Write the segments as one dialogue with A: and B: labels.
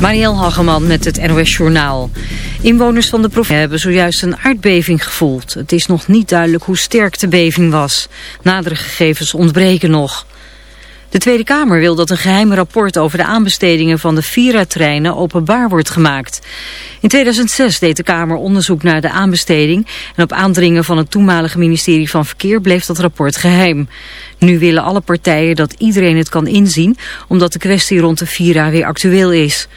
A: Marielle Hageman met het NOS Journaal. Inwoners van de provincie hebben zojuist een aardbeving gevoeld. Het is nog niet duidelijk hoe sterk de beving was. Nadere gegevens ontbreken nog. De Tweede Kamer wil dat een geheim rapport over de aanbestedingen van de Vira-treinen openbaar wordt gemaakt. In 2006 deed de Kamer onderzoek naar de aanbesteding en op aandringen van het toenmalige ministerie van Verkeer bleef dat rapport geheim. Nu willen alle partijen dat iedereen het kan inzien omdat de kwestie rond de Vira weer actueel is.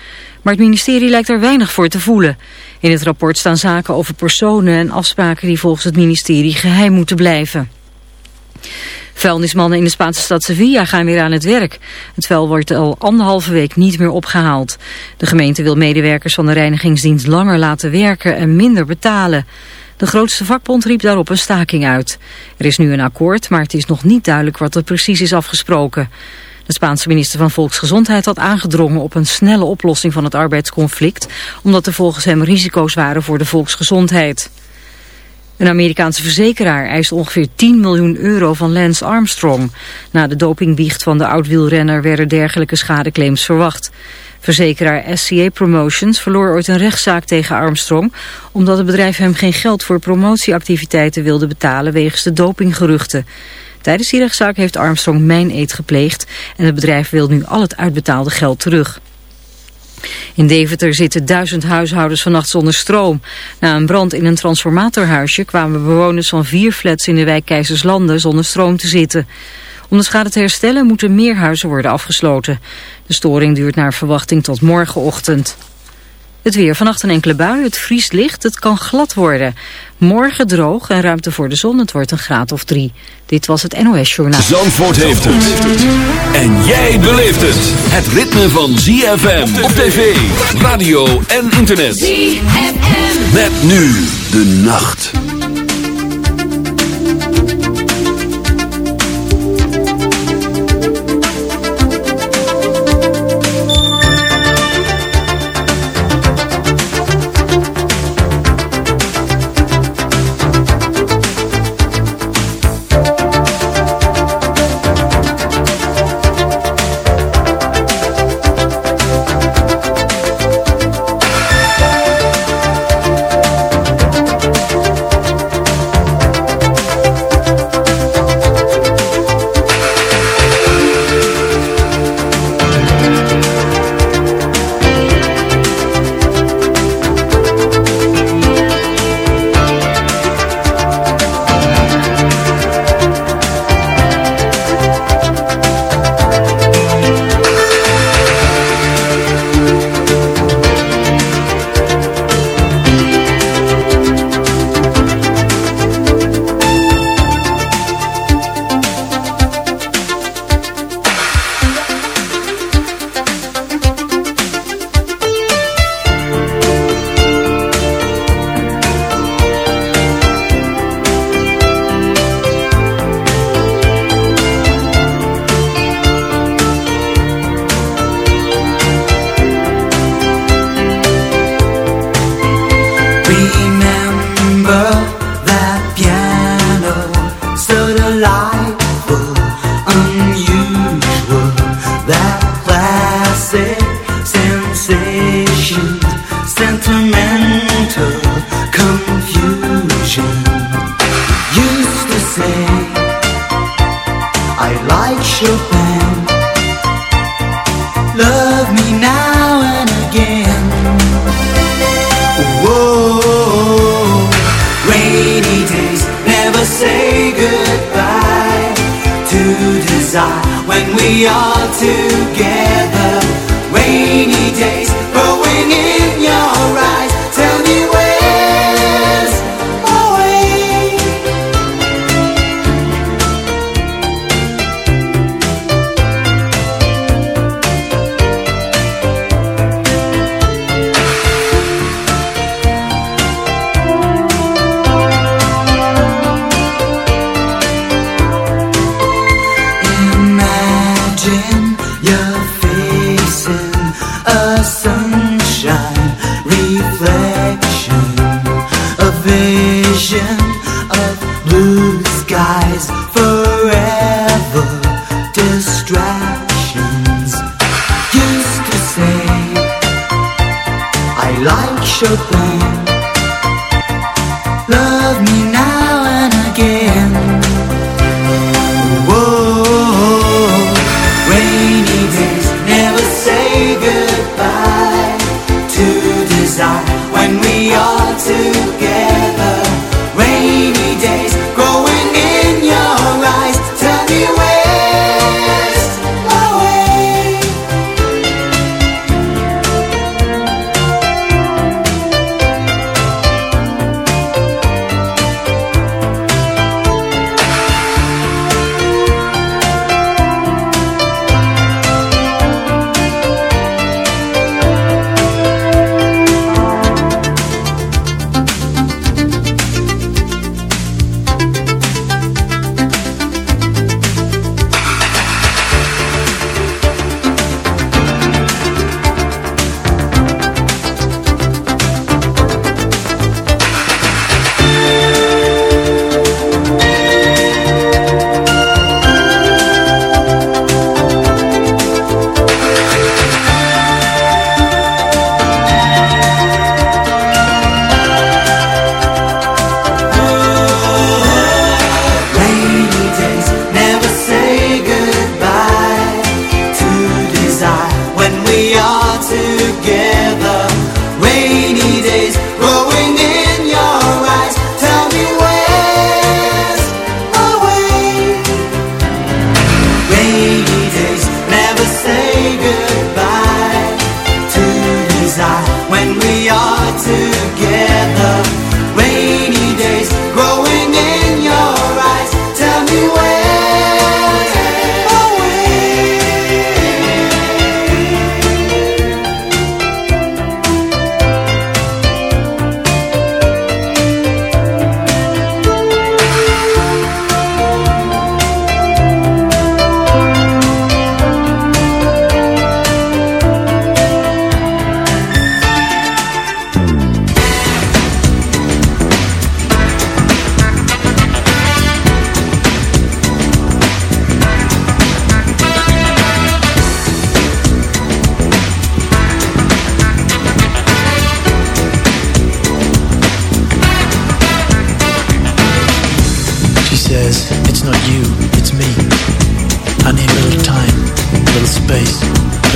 A: Maar het ministerie lijkt er weinig voor te voelen. In het rapport staan zaken over personen en afspraken die volgens het ministerie geheim moeten blijven. Vuilnismannen in de Spaanse stad Sevilla gaan weer aan het werk. Het vuil wordt al anderhalve week niet meer opgehaald. De gemeente wil medewerkers van de reinigingsdienst langer laten werken en minder betalen. De grootste vakbond riep daarop een staking uit. Er is nu een akkoord, maar het is nog niet duidelijk wat er precies is afgesproken. De Spaanse minister van Volksgezondheid had aangedrongen op een snelle oplossing van het arbeidsconflict, omdat er volgens hem risico's waren voor de volksgezondheid. Een Amerikaanse verzekeraar eist ongeveer 10 miljoen euro van Lance Armstrong. Na de dopingbiecht van de oud-wielrenner werden dergelijke schadeclaims verwacht. Verzekeraar SCA Promotions verloor ooit een rechtszaak tegen Armstrong... omdat het bedrijf hem geen geld voor promotieactiviteiten wilde betalen wegens de dopinggeruchten. Tijdens die rechtszaak heeft Armstrong mijn eet gepleegd... en het bedrijf wil nu al het uitbetaalde geld terug. In Deventer zitten duizend huishoudens vannacht zonder stroom. Na een brand in een transformatorhuisje kwamen bewoners van vier flats in de wijk Keizerslanden zonder stroom te zitten. Om de schade te herstellen moeten meer huizen worden afgesloten. De storing duurt naar verwachting tot morgenochtend. Het weer vannacht een enkele bui, het vriest licht, het kan glad worden. Morgen droog en ruimte voor de zon, het wordt een graad of drie. Dit was het NOS Journaal.
B: Zandvoort heeft het. En jij beleeft het. Het ritme van ZFM op tv, radio en internet. ZFM. Met nu de nacht.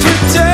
C: to take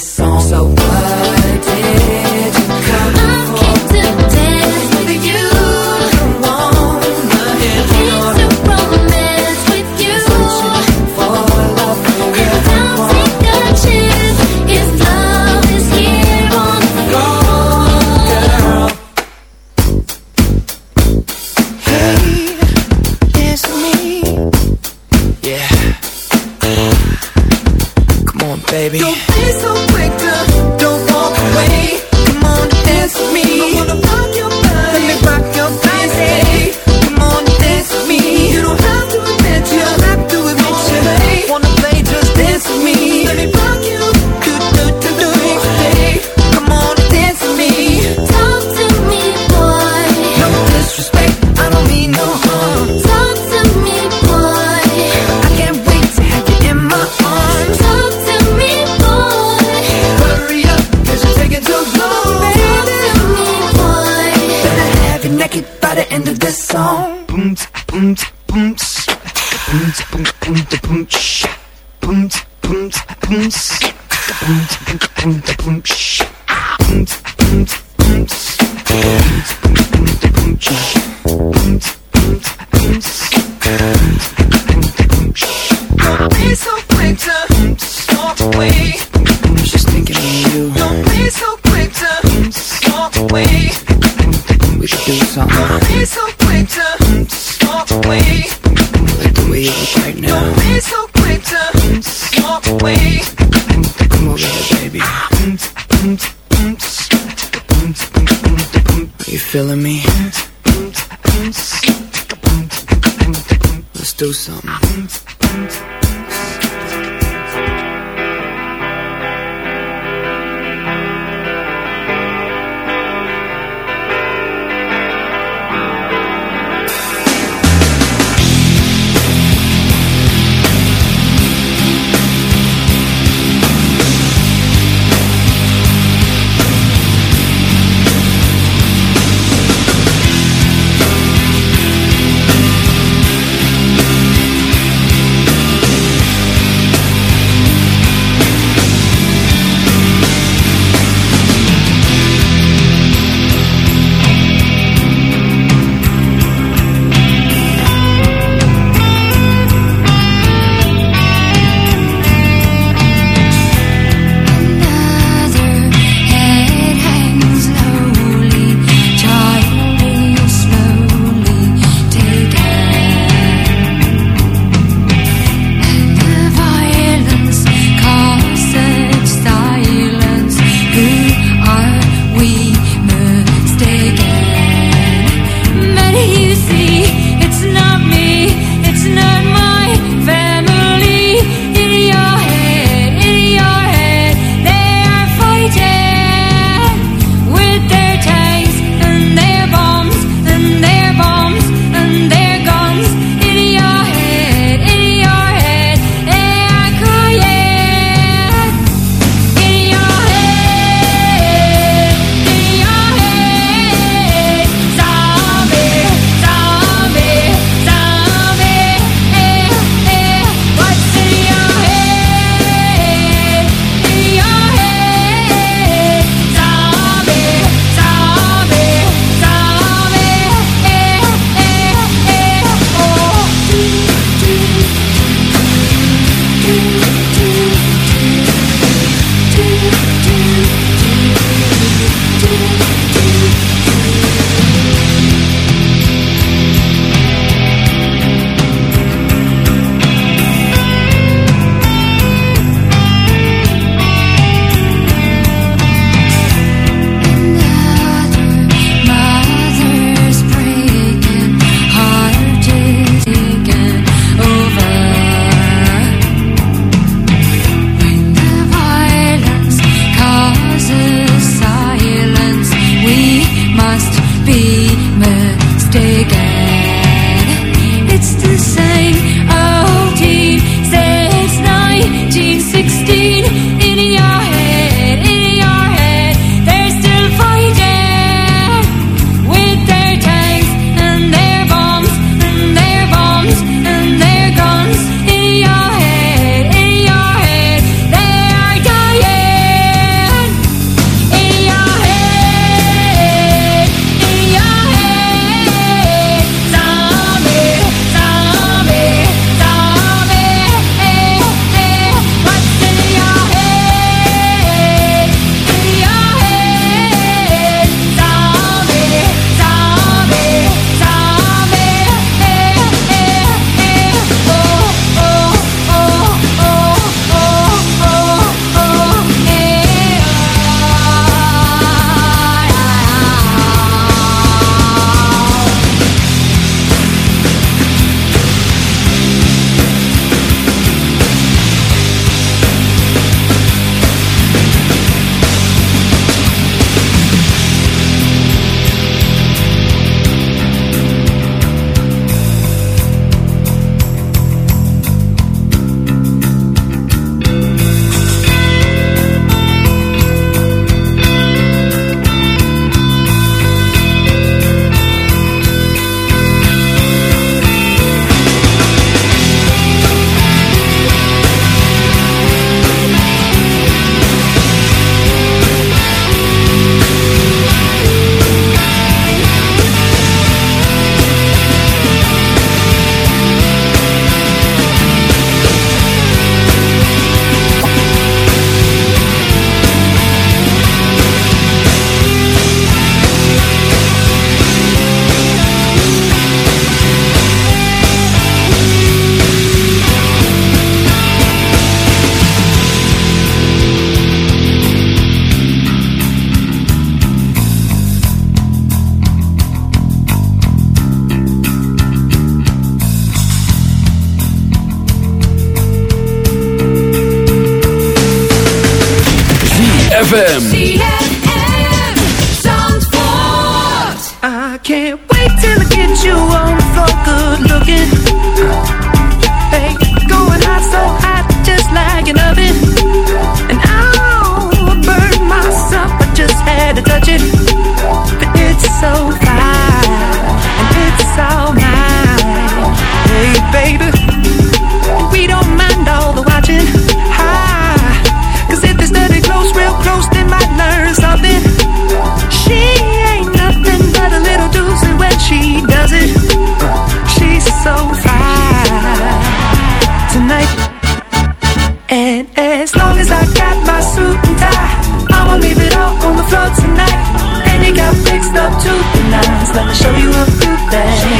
C: this song. So what did you come I for? I came to dance with you. Come on, do something. Close, close, they might learn something. She ain't nothing but a little doozy when she does it. She's so fine tonight. And as long as I got my suit and tie, I'ma leave it all on the floor tonight. And you got fixed up to the nines. Let me show you a few things.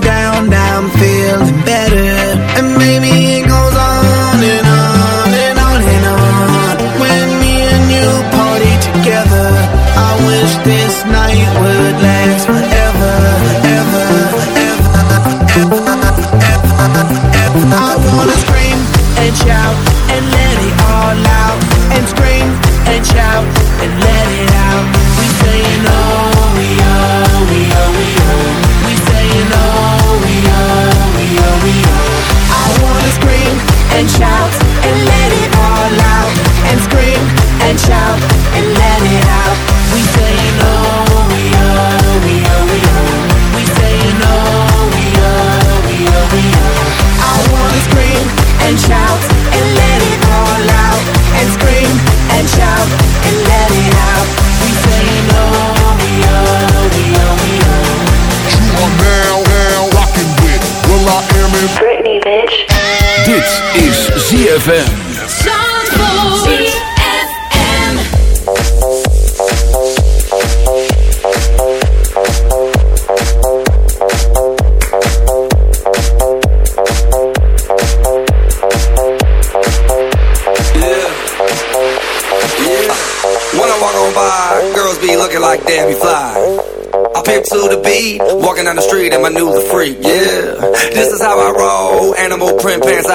D: beat, walking down the street and my new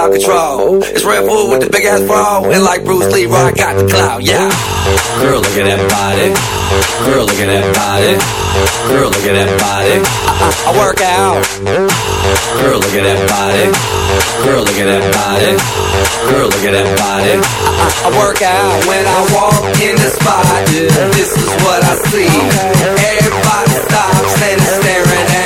D: out control. It's Red Bull with the big ass bra. And like Bruce Lee, I got the clout, yeah. Girl, look at that body. Girl, look at that body. Girl, look at that body. I, I, I work out. Girl, look at that body. Girl, look at that body. Girl, look at that body. I, I, I work out when I walk in the spot. This is what I see. Everybody stops and is staring at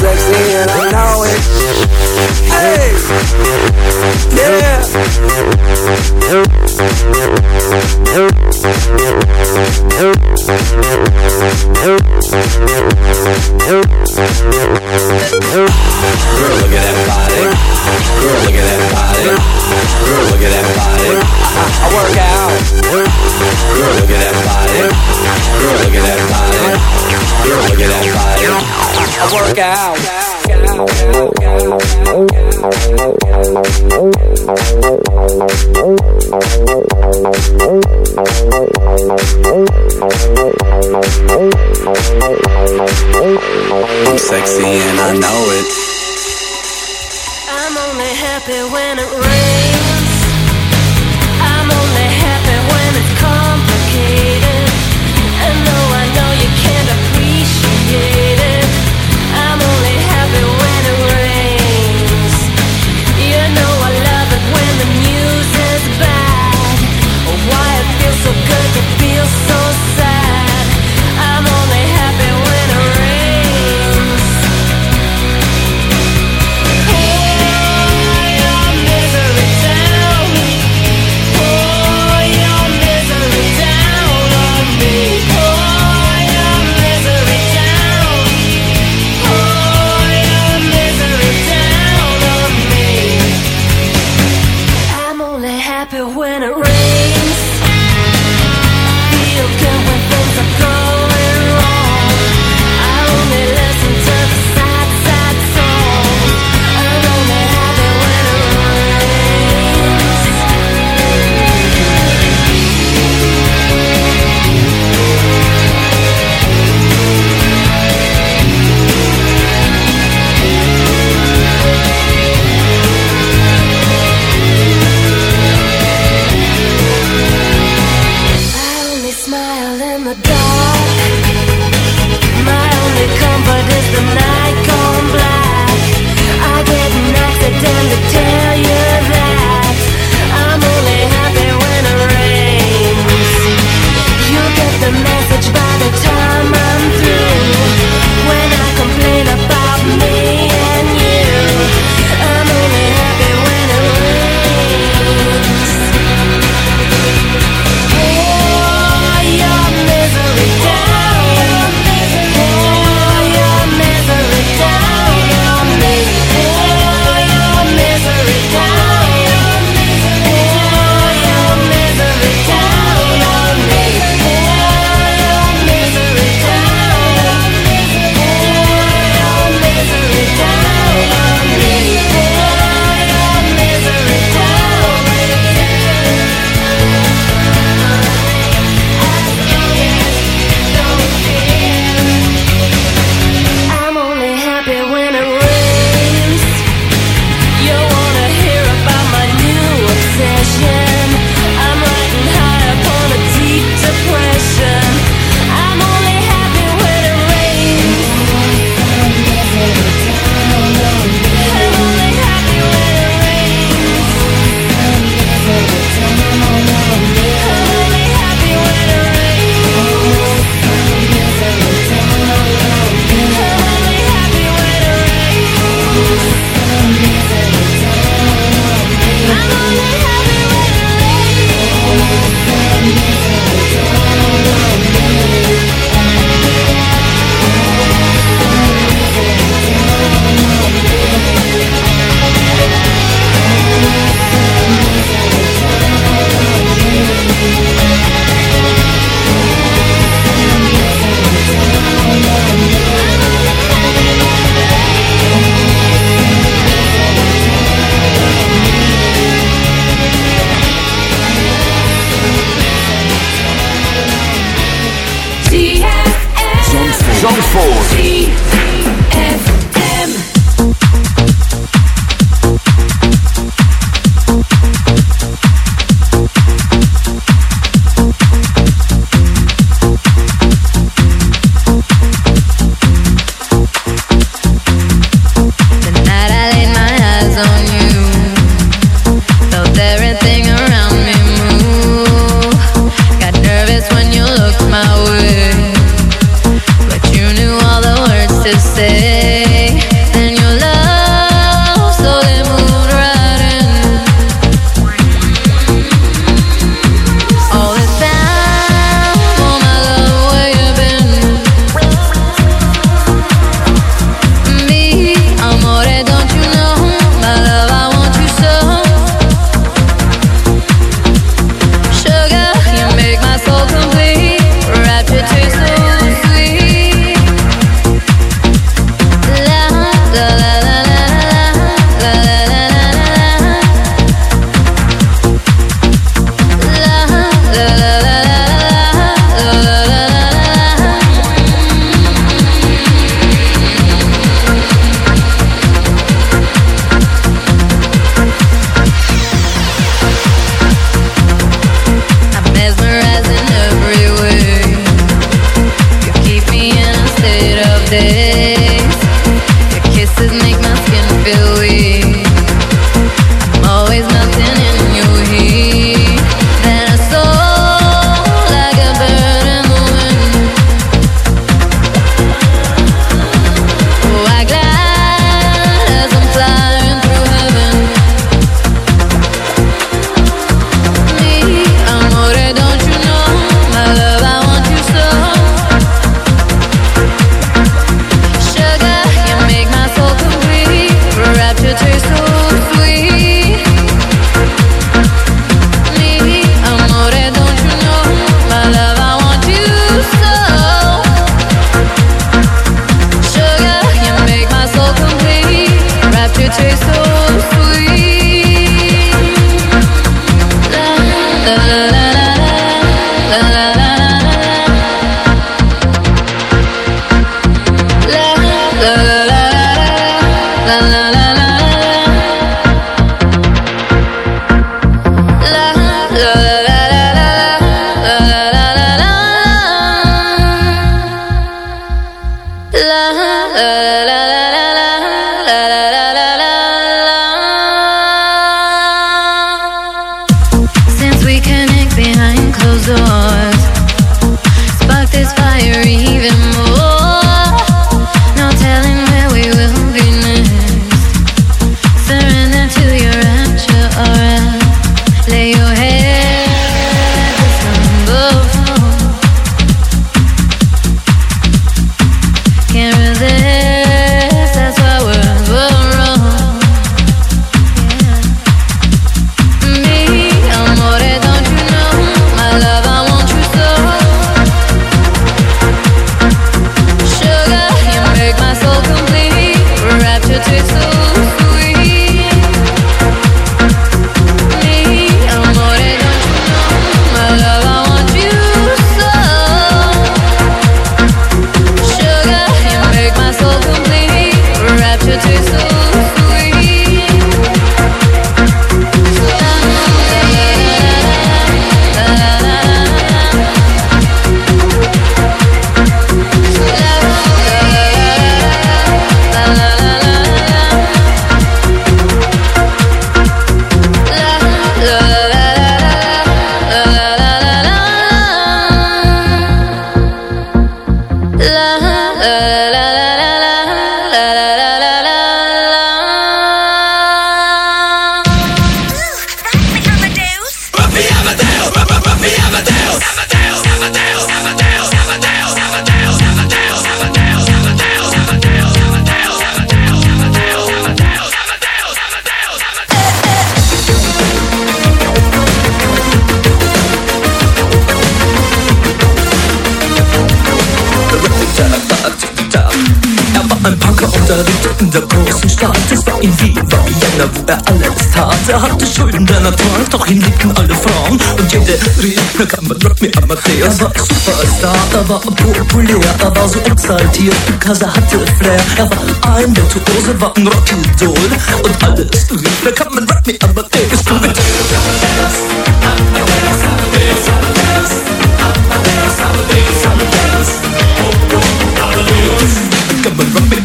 E: doch liebten alle Frauen und jede rief, kam mit Rock Me Amadeus. Er war Superstar, er war populair, er war so exaltiert, Kasa hatte Flair. Er war ein Virtuose, war ein Rockidol und alles rief, da Come mit Rock Me Amadeus. Du mit Amadeus,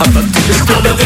E: Amadeus,